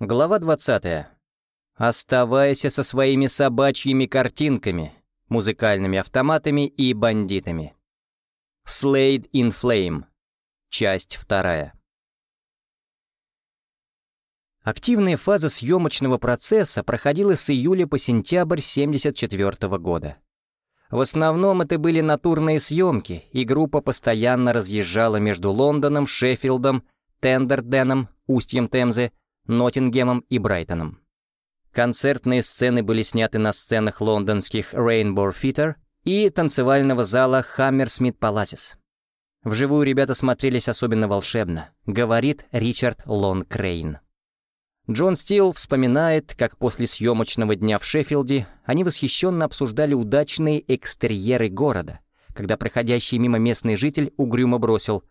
Глава 20. Оставайся со своими собачьими картинками, музыкальными автоматами и бандитами. Slade in Flame. Часть вторая. Активная фаза съемочного процесса проходила с июля по сентябрь 1974 года. В основном это были натурные съемки, и группа постоянно разъезжала между Лондоном, Шеффилдом, Тендерденом, Устьем Темзы, Ноттингемом и Брайтоном. Концертные сцены были сняты на сценах лондонских Rainbow Theatre и танцевального зала Hammersmith Palaces. Вживую ребята смотрелись особенно волшебно, говорит Ричард Лон Крейн. Джон Стил вспоминает, как после съемочного дня в Шеффилде они восхищенно обсуждали удачные экстерьеры города, когда проходящий мимо местный житель угрюмо бросил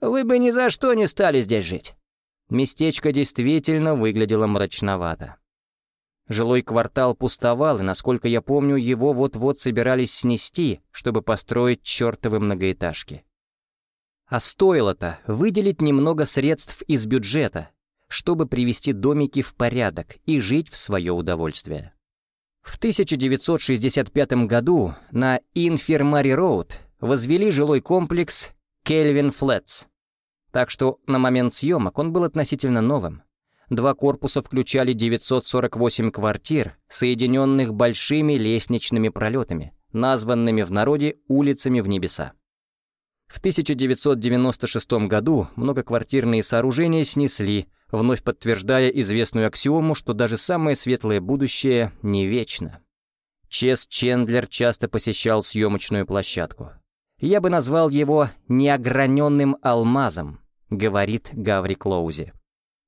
«Вы бы ни за что не стали здесь жить». Местечко действительно выглядело мрачновато. Жилой квартал пустовал, и, насколько я помню, его вот-вот собирались снести, чтобы построить чертовы многоэтажки. А стоило-то выделить немного средств из бюджета, чтобы привести домики в порядок и жить в свое удовольствие. В 1965 году на Инфермари-Роуд возвели жилой комплекс Кельвин Флетс. Так что на момент съемок он был относительно новым. Два корпуса включали 948 квартир, соединенных большими лестничными пролетами, названными в народе улицами в небеса. В 1996 году многоквартирные сооружения снесли, вновь подтверждая известную аксиому, что даже самое светлое будущее не вечно. Чес Чендлер часто посещал съемочную площадку. Я бы назвал его «неограненным алмазом», говорит Гаври Клоузи.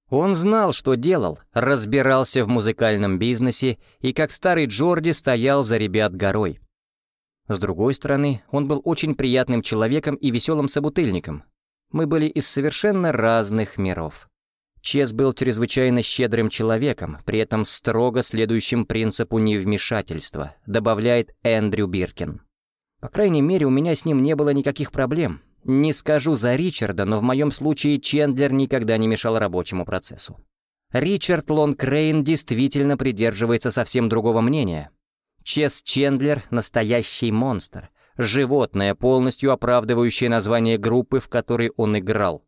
Он знал, что делал, разбирался в музыкальном бизнесе и как старый Джорди стоял за ребят горой. С другой стороны, он был очень приятным человеком и веселым собутыльником. Мы были из совершенно разных миров. Чес был чрезвычайно щедрым человеком, при этом строго следующим принципу невмешательства, добавляет Эндрю Биркин. По крайней мере, у меня с ним не было никаких проблем. Не скажу за Ричарда, но в моем случае Чендлер никогда не мешал рабочему процессу. Ричард Лонгрейн действительно придерживается совсем другого мнения. Чес Чендлер — настоящий монстр, животное, полностью оправдывающее название группы, в которой он играл.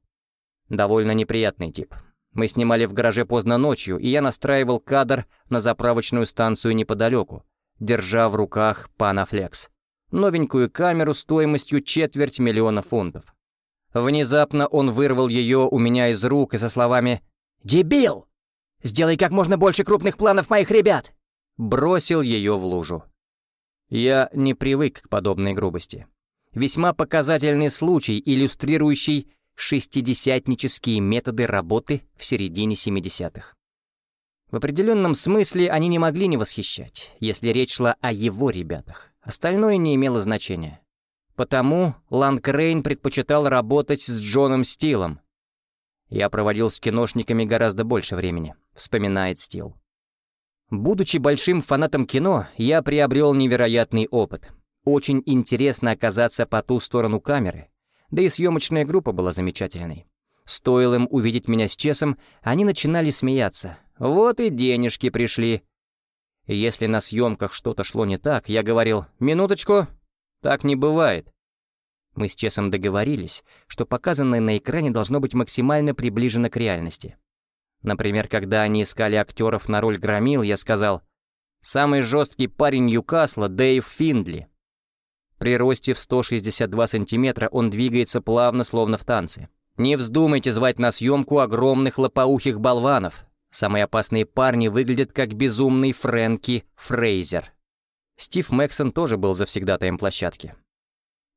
Довольно неприятный тип. Мы снимали в гараже поздно ночью, и я настраивал кадр на заправочную станцию неподалеку, держа в руках Панафлекс. Новенькую камеру стоимостью четверть миллиона фунтов. Внезапно он вырвал ее у меня из рук и со словами «Дебил! Сделай как можно больше крупных планов моих ребят!» Бросил ее в лужу. Я не привык к подобной грубости. Весьма показательный случай, иллюстрирующий шестидесятнические методы работы в середине 70-х. В определенном смысле они не могли не восхищать, если речь шла о его ребятах. Остальное не имело значения. Потому Ланкрейн предпочитал работать с Джоном Стилом. «Я проводил с киношниками гораздо больше времени», — вспоминает Стил. Будучи большим фанатом кино, я приобрел невероятный опыт. Очень интересно оказаться по ту сторону камеры, да и съемочная группа была замечательной. Стоило им увидеть меня с Чесом, они начинали смеяться. «Вот и денежки пришли». Если на съемках что-то шло не так, я говорил «Минуточку, так не бывает». Мы с Чесом договорились, что показанное на экране должно быть максимально приближено к реальности. Например, когда они искали актеров на роль Громил, я сказал «Самый жесткий парень Ньюкасла — Дэйв Финдли». При росте в 162 сантиметра он двигается плавно, словно в танце. Не вздумайте звать на съемку огромных лопоухих болванов. Самые опасные парни выглядят как безумный Фрэнки Фрейзер. Стив Мэксон тоже был завсегдатаем площадки.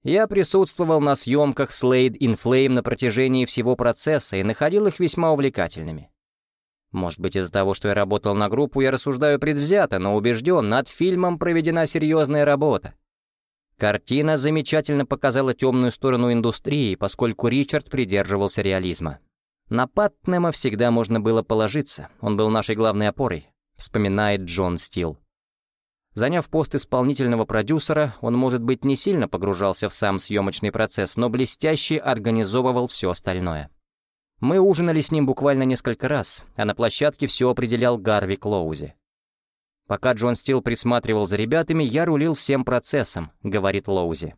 Я присутствовал на съемках Slade in Flame на протяжении всего процесса и находил их весьма увлекательными. Может быть, из-за того, что я работал на группу, я рассуждаю предвзято, но убежден, над фильмом проведена серьезная работа. Картина замечательно показала темную сторону индустрии, поскольку Ричард придерживался реализма. На Паттнема всегда можно было положиться, он был нашей главной опорой, вспоминает Джон Стил. Заняв пост исполнительного продюсера, он, может быть, не сильно погружался в сам съемочный процесс, но блестяще организовывал все остальное. Мы ужинали с ним буквально несколько раз, а на площадке все определял Гарви Клоузи. Пока Джон Стил присматривал за ребятами, я рулил всем процессом, говорит Лоузи.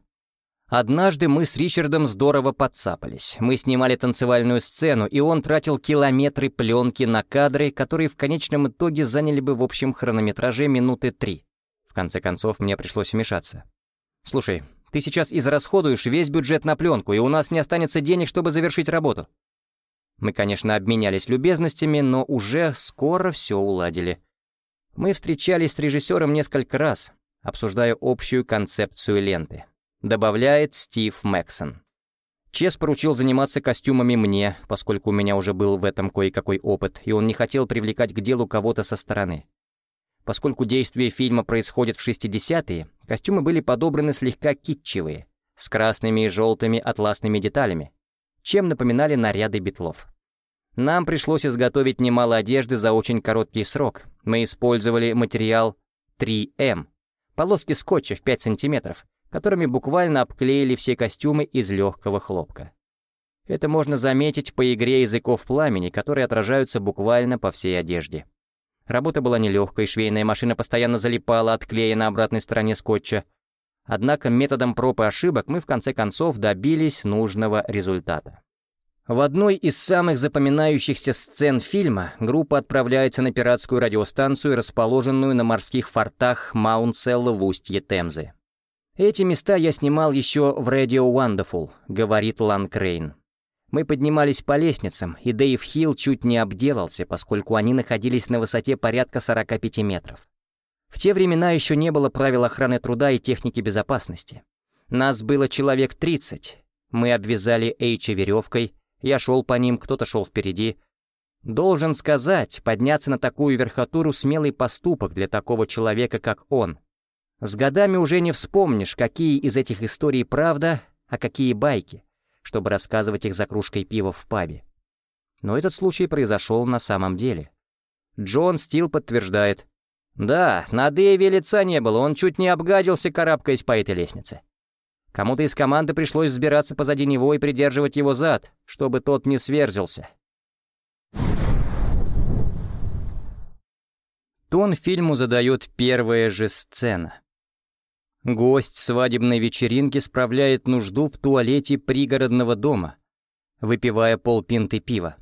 Однажды мы с Ричардом здорово подцапались. Мы снимали танцевальную сцену, и он тратил километры пленки на кадры, которые в конечном итоге заняли бы в общем хронометраже минуты три. В конце концов, мне пришлось вмешаться. «Слушай, ты сейчас израсходуешь весь бюджет на пленку, и у нас не останется денег, чтобы завершить работу». Мы, конечно, обменялись любезностями, но уже скоро все уладили. Мы встречались с режиссером несколько раз, обсуждая общую концепцию ленты добавляет Стив Мэксон. Чес поручил заниматься костюмами мне, поскольку у меня уже был в этом кое-какой опыт, и он не хотел привлекать к делу кого-то со стороны. Поскольку действие фильма происходит в 60-е, костюмы были подобраны слегка китчевые, с красными и желтыми атласными деталями, чем напоминали наряды битлов. Нам пришлось изготовить немало одежды за очень короткий срок. Мы использовали материал 3М, полоски скотча в 5 сантиметров, которыми буквально обклеили все костюмы из легкого хлопка. Это можно заметить по игре языков пламени, которые отражаются буквально по всей одежде. Работа была нелегкой, швейная машина постоянно залипала от клея на обратной стороне скотча. Однако методом проб и ошибок мы в конце концов добились нужного результата. В одной из самых запоминающихся сцен фильма группа отправляется на пиратскую радиостанцию, расположенную на морских фортах Маунт-Селла в устье Темзы. «Эти места я снимал еще в Radio Wonderful», — говорит Лан Крейн. Мы поднимались по лестницам, и Дэйв Хилл чуть не обделался, поскольку они находились на высоте порядка 45 метров. В те времена еще не было правил охраны труда и техники безопасности. Нас было человек 30. Мы обвязали Эйча веревкой, я шел по ним, кто-то шел впереди. Должен сказать, подняться на такую верхотуру — смелый поступок для такого человека, как он — с годами уже не вспомнишь, какие из этих историй правда, а какие байки, чтобы рассказывать их за кружкой пива в пабе. Но этот случай произошел на самом деле. Джон Стил подтверждает. Да, на Дэйве лица не было, он чуть не обгадился, карабкаясь по этой лестнице. Кому-то из команды пришлось взбираться позади него и придерживать его зад, чтобы тот не сверзился. Тон фильму задает первая же сцена. Гость свадебной вечеринки справляет нужду в туалете пригородного дома, выпивая полпинты пива.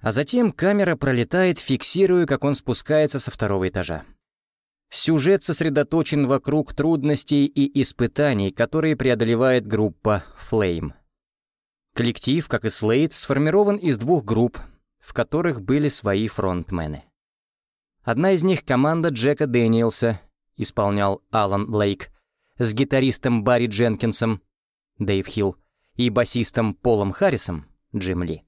А затем камера пролетает, фиксируя, как он спускается со второго этажа. Сюжет сосредоточен вокруг трудностей и испытаний, которые преодолевает группа Flame. Коллектив, как и Слейд, сформирован из двух групп, в которых были свои фронтмены. Одна из них — команда Джека Дэниелса, исполнял Алан Лейк, с гитаристом Барри Дженкинсом, Дэйв Хилл, и басистом Полом Харрисом, Джим Ли.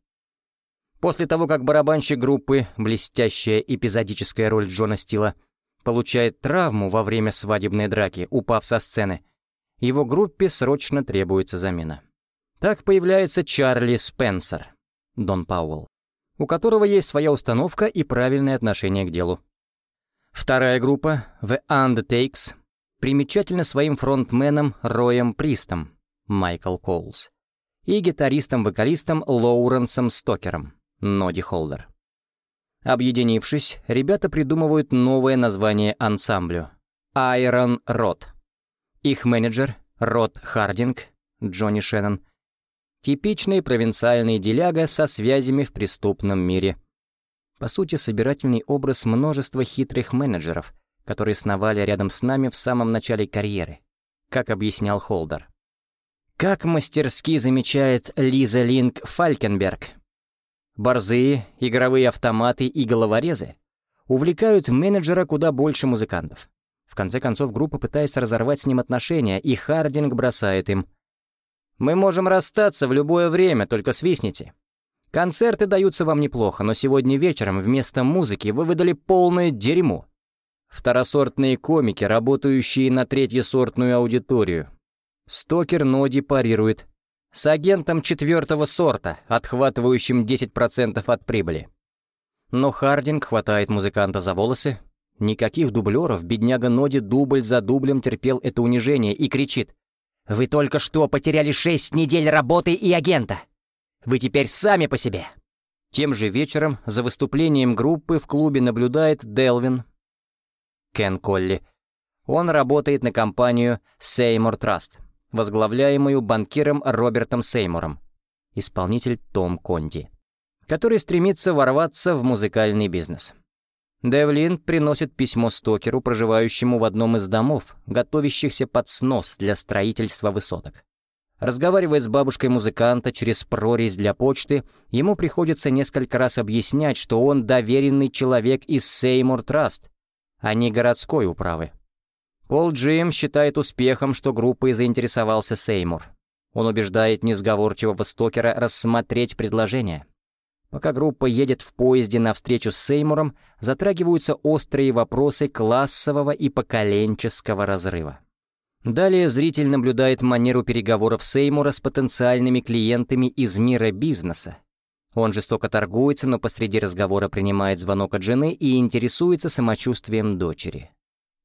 После того, как барабанщик группы, блестящая эпизодическая роль Джона Стила, получает травму во время свадебной драки, упав со сцены, его группе срочно требуется замена. Так появляется Чарли Спенсер, Дон Пауэлл, у которого есть своя установка и правильное отношение к делу. Вторая группа, The Undertakes, примечательна своим фронтменом Роем Пристом, Майкл Коулс, и гитаристом-вокалистом Лоуренсом Стокером, Ноди Холдер. Объединившись, ребята придумывают новое название ансамблю — Iron Rod. Их менеджер — Род Хардинг, Джонни Шеннон, типичный провинциальный деляга со связями в преступном мире — по сути, собирательный образ множества хитрых менеджеров, которые сновали рядом с нами в самом начале карьеры, как объяснял Холдер. Как мастерски замечает Лиза Линк Фалькенберг, борзые, игровые автоматы и головорезы увлекают менеджера куда больше музыкантов. В конце концов, группа пытается разорвать с ним отношения, и Хардинг бросает им. «Мы можем расстаться в любое время, только свистните». Концерты даются вам неплохо, но сегодня вечером вместо музыки вы выдали полное дерьмо. Второсортные комики, работающие на третьесортную аудиторию. Стокер Ноди парирует. С агентом четвертого сорта, отхватывающим 10% от прибыли. Но Хардинг хватает музыканта за волосы. Никаких дублеров, бедняга Ноди дубль за дублем терпел это унижение и кричит. «Вы только что потеряли шесть недель работы и агента!» Вы теперь сами по себе. Тем же вечером за выступлением группы в клубе наблюдает Делвин, Кен Колли. Он работает на компанию Сеймур Траст, возглавляемую банкиром Робертом Сеймуром, исполнитель Том Конди, который стремится ворваться в музыкальный бизнес. Девлин приносит письмо Стокеру, проживающему в одном из домов, готовящихся под снос для строительства высоток. Разговаривая с бабушкой музыканта через прорезь для почты, ему приходится несколько раз объяснять, что он доверенный человек из Сеймур Траст, а не городской управы. Пол Джим считает успехом, что группой заинтересовался Сеймур. Он убеждает несговорчивого Стокера рассмотреть предложение. Пока группа едет в поезде навстречу с Сеймуром, затрагиваются острые вопросы классового и поколенческого разрыва. Далее зритель наблюдает манеру переговоров Сеймура с потенциальными клиентами из мира бизнеса. Он жестоко торгуется, но посреди разговора принимает звонок от жены и интересуется самочувствием дочери.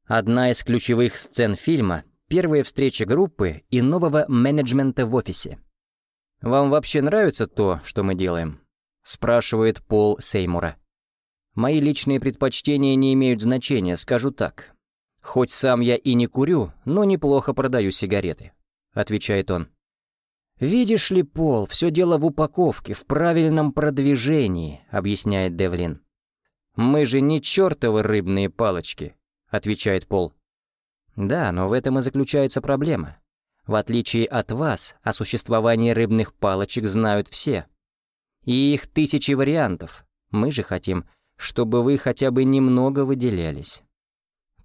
Одна из ключевых сцен фильма — первая встреча группы и нового менеджмента в офисе. «Вам вообще нравится то, что мы делаем?» — спрашивает Пол Сеймура. «Мои личные предпочтения не имеют значения, скажу так. Хоть сам я и не курю, но неплохо продаю сигареты», — отвечает он. «Видишь ли, Пол, все дело в упаковке, в правильном продвижении», — объясняет Девлин. «Мы же не чертовы рыбные палочки», — отвечает Пол. «Да, но в этом и заключается проблема. В отличие от вас, о существовании рыбных палочек знают все. И их тысячи вариантов. Мы же хотим, чтобы вы хотя бы немного выделялись.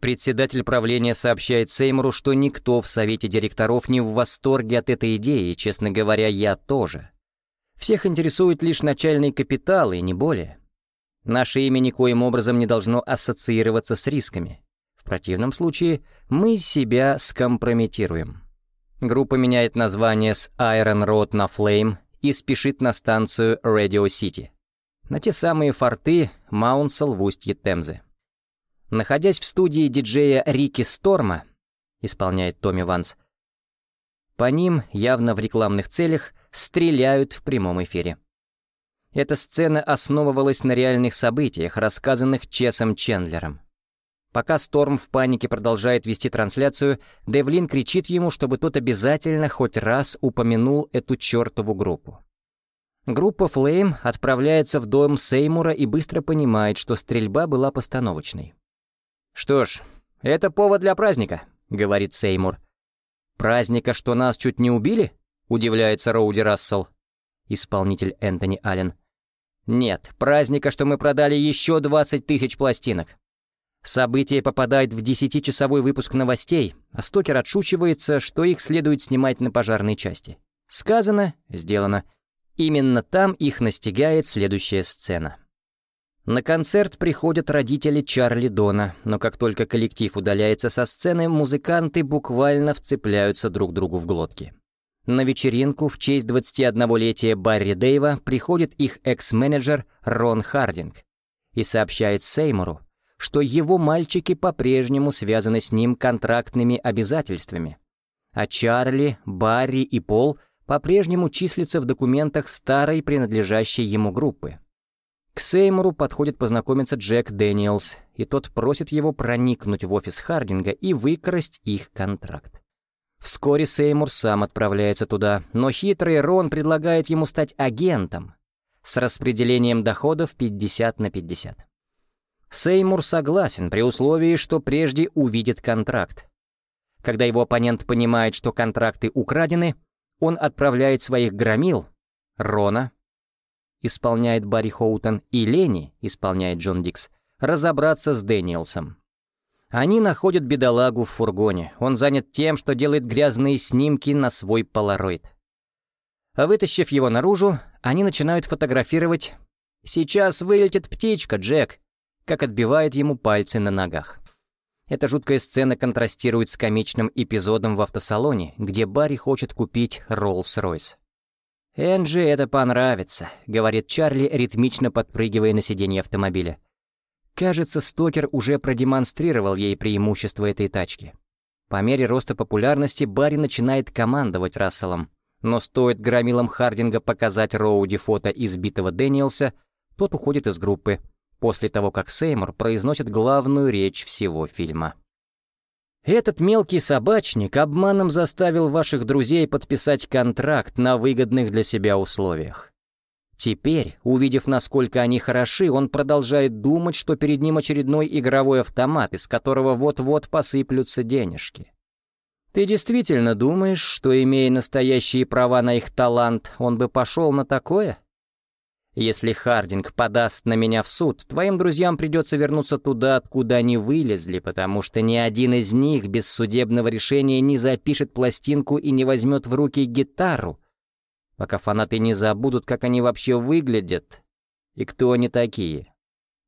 Председатель правления сообщает Сеймуру, что никто в совете директоров не в восторге от этой идеи, честно говоря, я тоже. Всех интересует лишь начальный капитал, и не более. Наше имя никоим образом не должно ассоциироваться с рисками. В противном случае мы себя скомпрометируем. Группа меняет название с Iron Road на Flame и спешит на станцию Radio City. На те самые форты Маунсел в устье Темзы. Находясь в студии диджея Рики Сторма, исполняет Томми Ванс, по ним, явно в рекламных целях, стреляют в прямом эфире. Эта сцена основывалась на реальных событиях, рассказанных Чесом Чендлером. Пока Сторм в панике продолжает вести трансляцию, Девлин кричит ему, чтобы тот обязательно хоть раз упомянул эту чертову группу. Группа Flame отправляется в дом Сеймура и быстро понимает, что стрельба была постановочной. «Что ж, это повод для праздника», — говорит Сеймур. «Праздника, что нас чуть не убили?» — удивляется Роуди Рассел, исполнитель Энтони Аллен. «Нет, праздника, что мы продали еще 20 тысяч пластинок. Событие попадает в десятичасовой выпуск новостей, а Стокер отшучивается, что их следует снимать на пожарной части. Сказано, сделано. Именно там их настигает следующая сцена. На концерт приходят родители Чарли Дона, но как только коллектив удаляется со сцены, музыканты буквально вцепляются друг другу в глотки. На вечеринку в честь 21-летия Барри Дэйва приходит их экс-менеджер Рон Хардинг и сообщает Сеймуру, что его мальчики по-прежнему связаны с ним контрактными обязательствами. А Чарли, Барри и Пол по-прежнему числятся в документах старой принадлежащей ему группы. К Сеймуру подходит познакомиться Джек Дэниелс, и тот просит его проникнуть в офис Хардинга и выкрасть их контракт. Вскоре Сеймур сам отправляется туда, но хитрый Рон предлагает ему стать агентом с распределением доходов 50 на 50. Сеймур согласен при условии, что прежде увидит контракт. Когда его оппонент понимает, что контракты украдены, он отправляет своих громил, Рона, исполняет Барри Хоутон, и Лени, исполняет Джон Дикс, разобраться с Дэниелсом. Они находят бедолагу в фургоне. Он занят тем, что делает грязные снимки на свой полароид. Вытащив его наружу, они начинают фотографировать «Сейчас вылетит птичка, Джек», как отбивает ему пальцы на ногах. Эта жуткая сцена контрастирует с комичным эпизодом в автосалоне, где Барри хочет купить Роллс-Ройс. «Энджи это понравится», — говорит Чарли, ритмично подпрыгивая на сиденье автомобиля. Кажется, Стокер уже продемонстрировал ей преимущество этой тачки. По мере роста популярности Барри начинает командовать Расселом, но стоит громилам Хардинга показать Роуди фото избитого Дэниелса, тот уходит из группы, после того, как Сеймур произносит главную речь всего фильма. Этот мелкий собачник обманом заставил ваших друзей подписать контракт на выгодных для себя условиях. Теперь, увидев, насколько они хороши, он продолжает думать, что перед ним очередной игровой автомат, из которого вот-вот посыплются денежки. Ты действительно думаешь, что, имея настоящие права на их талант, он бы пошел на такое? Если Хардинг подаст на меня в суд, твоим друзьям придется вернуться туда, откуда они вылезли, потому что ни один из них без судебного решения не запишет пластинку и не возьмет в руки гитару, пока фанаты не забудут, как они вообще выглядят и кто они такие.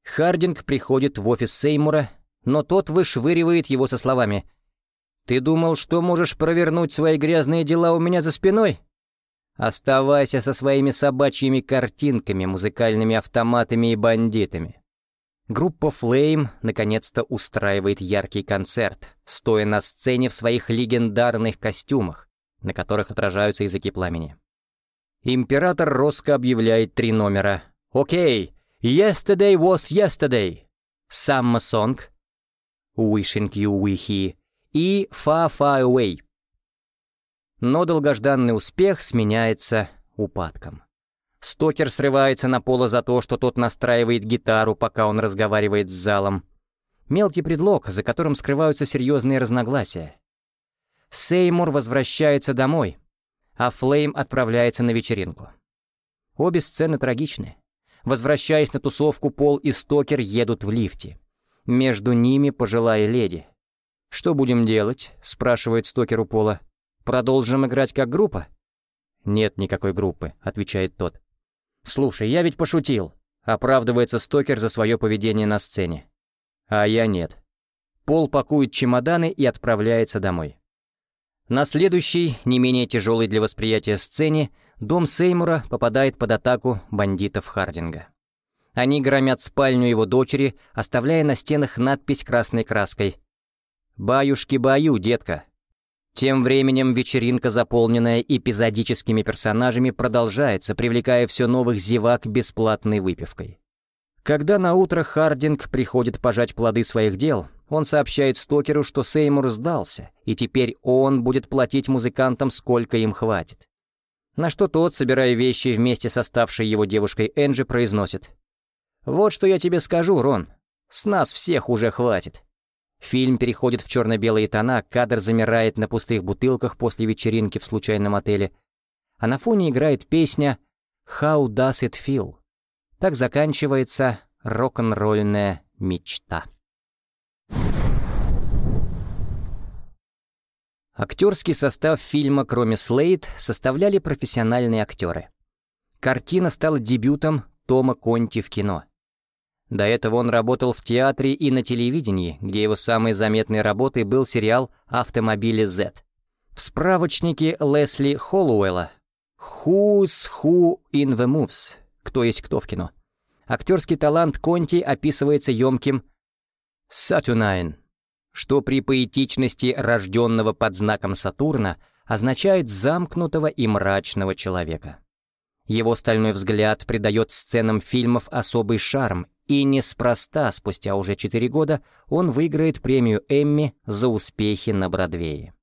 Хардинг приходит в офис Сеймура, но тот вышвыривает его со словами «Ты думал, что можешь провернуть свои грязные дела у меня за спиной?» Оставайся со своими собачьими картинками, музыкальными автоматами и бандитами. Группа Flame наконец-то устраивает яркий концерт, стоя на сцене в своих легендарных костюмах, на которых отражаются языки пламени. Император Роско объявляет три номера. Окей, Yesterday was yesterday. Summer Song. Wishing you we he. И Far Far Away. Но долгожданный успех сменяется упадком. Стокер срывается на пола за то, что тот настраивает гитару, пока он разговаривает с залом. Мелкий предлог, за которым скрываются серьезные разногласия. Сеймур возвращается домой, а Флейм отправляется на вечеринку. Обе сцены трагичны. Возвращаясь на тусовку, Пол и Стокер едут в лифте. Между ними пожилая леди. «Что будем делать?» — спрашивает Стокер у Пола. Продолжим играть как группа?» «Нет никакой группы», — отвечает тот. «Слушай, я ведь пошутил», — оправдывается Стокер за свое поведение на сцене. А я нет. Пол пакует чемоданы и отправляется домой. На следующей, не менее тяжелой для восприятия сцене, дом Сеймура попадает под атаку бандитов Хардинга. Они громят спальню его дочери, оставляя на стенах надпись красной краской «Баюшки-баю, детка, тем временем вечеринка, заполненная эпизодическими персонажами, продолжается, привлекая все новых зевак бесплатной выпивкой. Когда на утро Хардинг приходит пожать плоды своих дел, он сообщает Стокеру, что Сеймур сдался, и теперь он будет платить музыкантам, сколько им хватит. На что тот, собирая вещи вместе с оставшей его девушкой Энджи, произносит. «Вот что я тебе скажу, Рон. С нас всех уже хватит. Фильм переходит в черно-белые тона, кадр замирает на пустых бутылках после вечеринки в случайном отеле, а на фоне играет песня «How does it feel?». Так заканчивается рок-н-ролльная мечта. Актерский состав фильма, кроме Слейд, составляли профессиональные актеры. Картина стала дебютом Тома Конти в кино — до этого он работал в театре и на телевидении, где его самой заметной работой был сериал «Автомобили Z». В справочнике Лесли Холлоуэлла «Who's Who in the Moves» «Кто есть кто в кино». Актерский талант Конти описывается емким «Saturnine», что при поэтичности рожденного под знаком Сатурна означает замкнутого и мрачного человека. Его стальной взгляд придает сценам фильмов особый шарм и неспроста, спустя уже четыре года, он выиграет премию Эмми за успехи на Бродвее.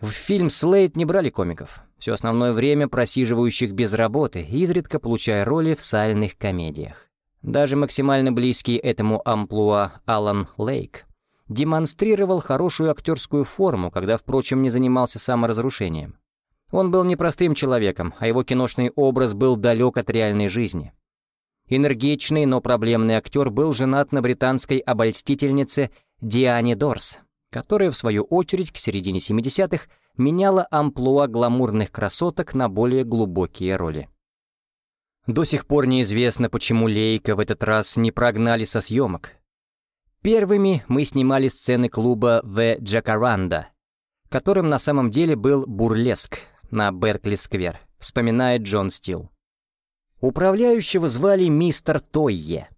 В фильм «Слейд» не брали комиков, все основное время просиживающих без работы, изредка получая роли в сальных комедиях. Даже максимально близкий этому амплуа Алан Лейк демонстрировал хорошую актерскую форму, когда, впрочем, не занимался саморазрушением. Он был непростым человеком, а его киношный образ был далек от реальной жизни. Энергичный, но проблемный актер был женат на британской обольстительнице Диане Дорс, которая, в свою очередь, к середине 70-х меняла амплуа гламурных красоток на более глубокие роли. До сих пор неизвестно, почему Лейка в этот раз не прогнали со съемок. Первыми мы снимали сцены клуба «The Jacaranda», которым на самом деле был бурлеск на Беркли-сквер, вспоминает Джон Стил. Управляющего звали мистер Тойе.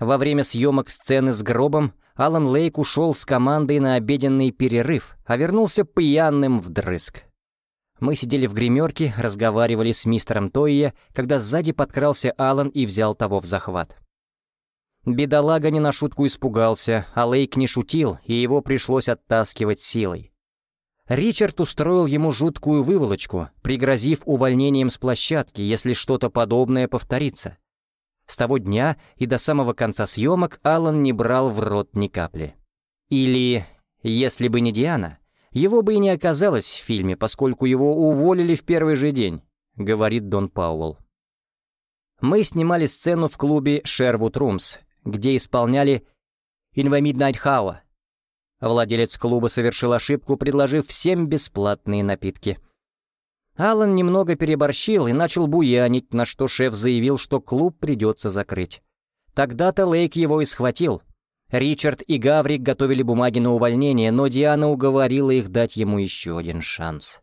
Во время съемок сцены с гробом Алан Лейк ушел с командой на обеденный перерыв, а вернулся пьяным вдрызг. Мы сидели в гримерке, разговаривали с мистером Тойе, когда сзади подкрался Алан и взял того в захват. Бедолага не на шутку испугался, а Лейк не шутил, и его пришлось оттаскивать силой. Ричард устроил ему жуткую выволочку, пригрозив увольнением с площадки, если что-то подобное повторится. С того дня и до самого конца съемок Алан не брал в рот ни капли. Или, если бы не Диана, его бы и не оказалось в фильме, поскольку его уволили в первый же день, говорит Дон Пауэлл. Мы снимали сцену в клубе Sherwood Rooms, где исполняли «In the Midnight Hour». Владелец клуба совершил ошибку, предложив всем бесплатные напитки. Алан немного переборщил и начал буянить, на что шеф заявил, что клуб придется закрыть. Тогда-то Лейк его и схватил. Ричард и Гаврик готовили бумаги на увольнение, но Диана уговорила их дать ему еще один шанс.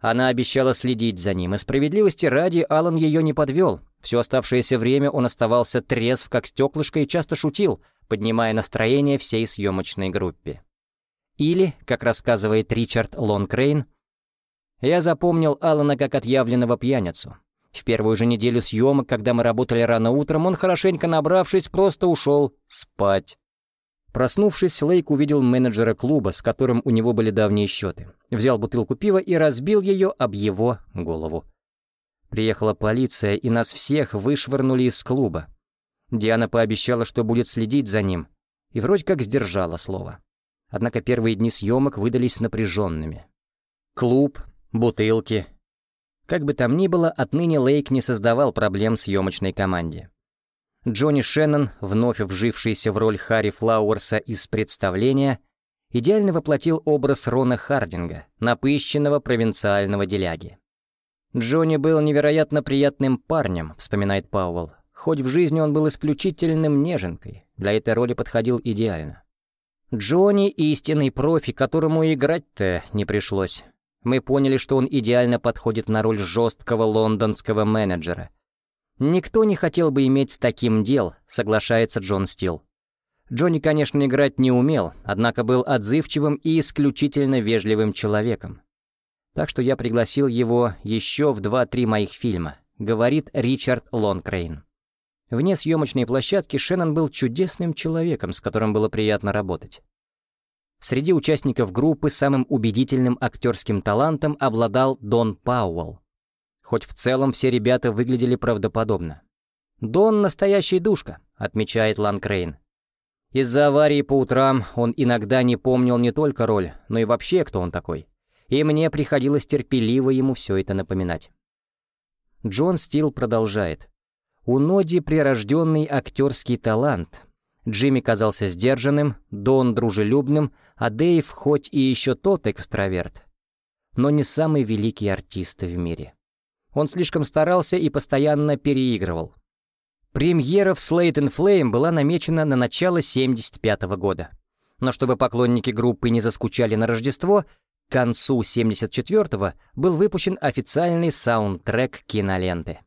Она обещала следить за ним, и справедливости ради Алан ее не подвел. Все оставшееся время он оставался трезв, как стеклышко, и часто шутил, поднимая настроение всей съемочной группе. Или, как рассказывает Ричард Лонкрейн, «Я запомнил Алана как отъявленного пьяницу. В первую же неделю съемок, когда мы работали рано утром, он, хорошенько набравшись, просто ушел спать. Проснувшись, Лейк увидел менеджера клуба, с которым у него были давние счеты. Взял бутылку пива и разбил ее об его голову. Приехала полиция, и нас всех вышвырнули из клуба. Диана пообещала, что будет следить за ним, и вроде как сдержала слово. Однако первые дни съемок выдались напряженными. Клуб, бутылки. Как бы там ни было, отныне Лейк не создавал проблем съемочной команде. Джонни Шеннон, вновь вжившийся в роль Харри Флауэрса из представления, идеально воплотил образ Рона Хардинга, напыщенного провинциального деляги. «Джонни был невероятно приятным парнем», — вспоминает Пауэлл. «Хоть в жизни он был исключительным неженкой, для этой роли подходил идеально». Джонни — истинный профи, которому играть-то не пришлось. Мы поняли, что он идеально подходит на роль жесткого лондонского менеджера, Никто не хотел бы иметь с таким дел, соглашается Джон Стил. Джонни, конечно, играть не умел, однако был отзывчивым и исключительно вежливым человеком. Так что я пригласил его еще в два-три моих фильма, говорит Ричард Лонкрейн. Вне съемочной площадки Шеннон был чудесным человеком, с которым было приятно работать. Среди участников группы самым убедительным актерским талантом обладал Дон Пауэлл, хоть в целом все ребята выглядели правдоподобно. «Дон — настоящий душка», — отмечает Ланкрейн. Из-за аварии по утрам он иногда не помнил не только роль, но и вообще, кто он такой. И мне приходилось терпеливо ему все это напоминать. Джон Стил продолжает. У Ноди прирожденный актерский талант. Джимми казался сдержанным, Дон дружелюбным, а Дэйв хоть и еще тот экстраверт, но не самый великий артист в мире. Он слишком старался и постоянно переигрывал. Премьера в Slate and Flame была намечена на начало 75 -го года. Но чтобы поклонники группы не заскучали на Рождество, к концу 74-го был выпущен официальный саундтрек киноленты.